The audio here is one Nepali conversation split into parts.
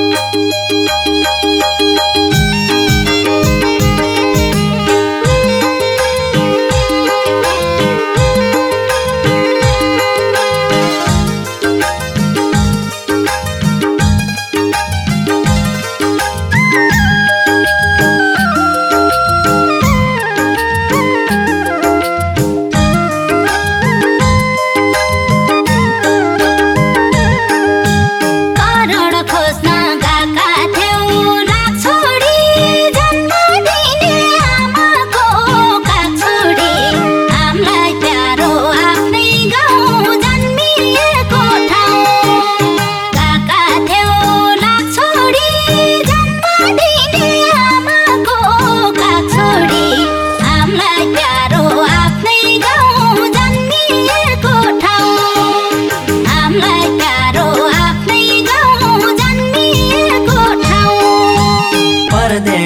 Música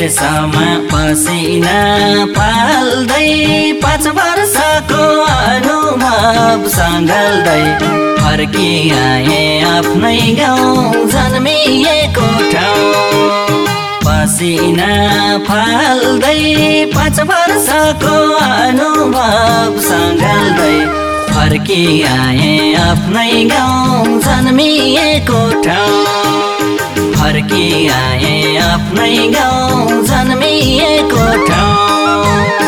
पसिना पाल्दै पाँच वर्षको अनुभव सङ्घल्दै फर्की आए आफ्नै गाउँ जन्मिएको ठाउँ। पसिना फाल्दै पाँच वर्षको अनुभव सङ्घल्दै फर्की आए आफ्नै गाउँ जन्मिएको ठाउँ। फर्की आए आफ्नै गाउँ जन्मिएको ठाउँ।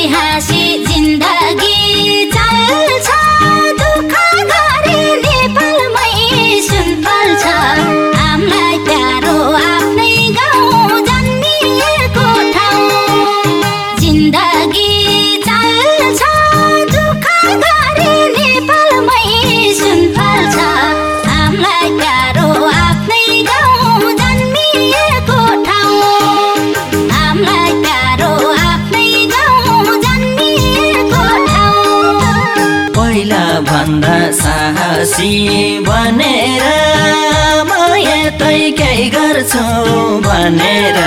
हाँसी हाँसी भन्दा साहसी बनेर म यतै केही गर्छु भनेर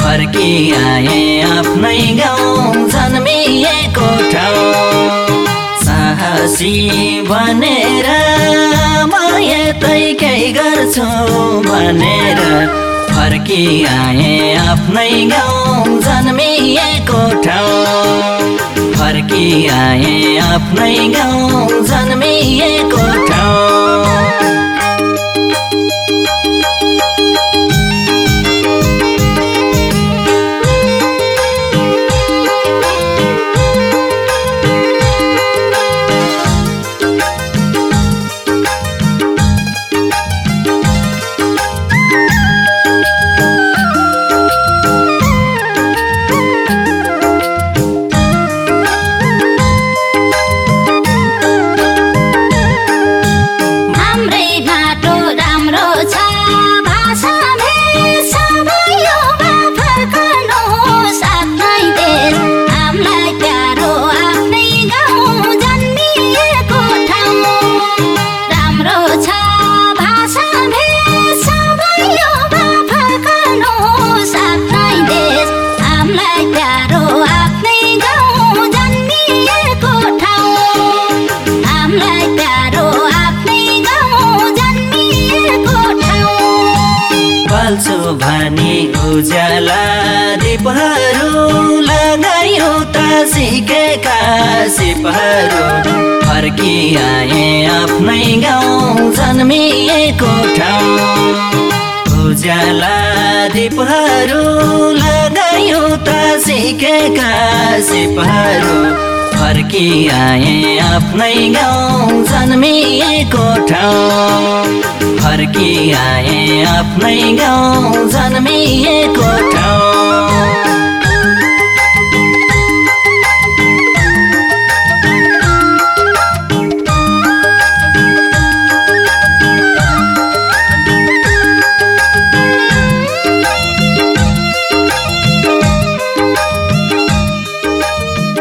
फर्की आए आफ्नै गाउँ जन्मिएको ठाउँ। साहसी बनेर म यतै केही गर्छु भनेर फर्की आए आफ्नै गाउँ जन्मिएको ठाउँ। फर्की आए आफ्नै गाउँ जन्मिएको ठाउँ। उज्याला दीपहरू लगायो त सिकेका सिपहरू फर्की आए आफ्नै गाउँ जन्मिएको ठाउँ। उज्याला दीपहरू लगायो त सिकेका सिपहरू फर्की आए आफ्नै गाउँ जन्मिएको ठाउँ। फर्की आए आफ्नै गाउँ जन्मिएको ठाउँ।